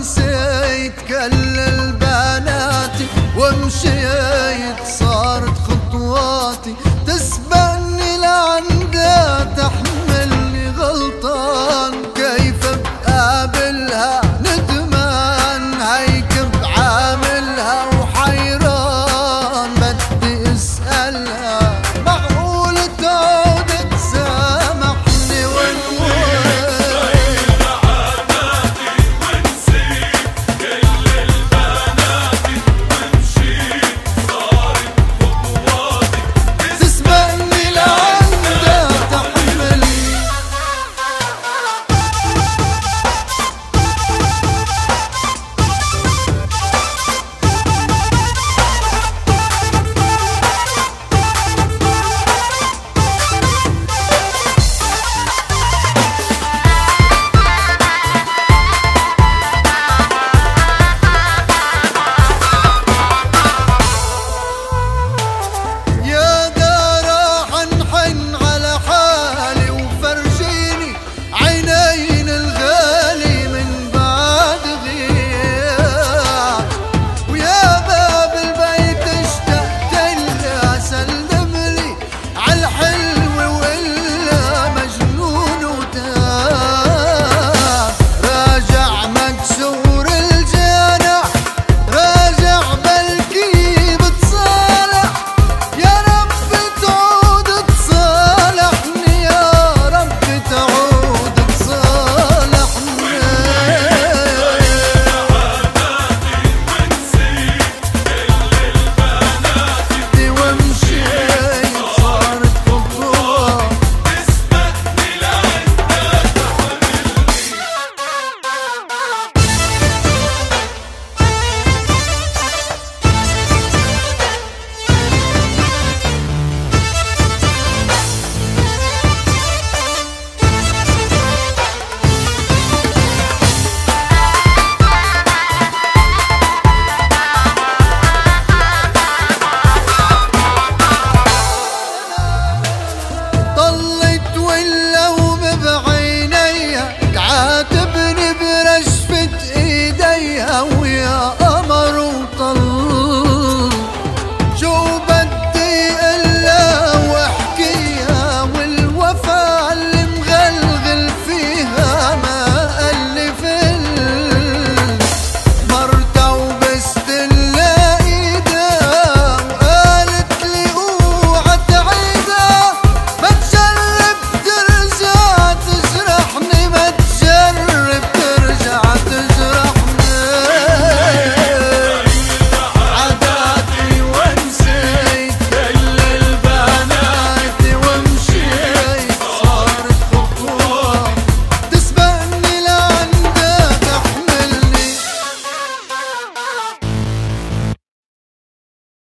نسيت كل البلد.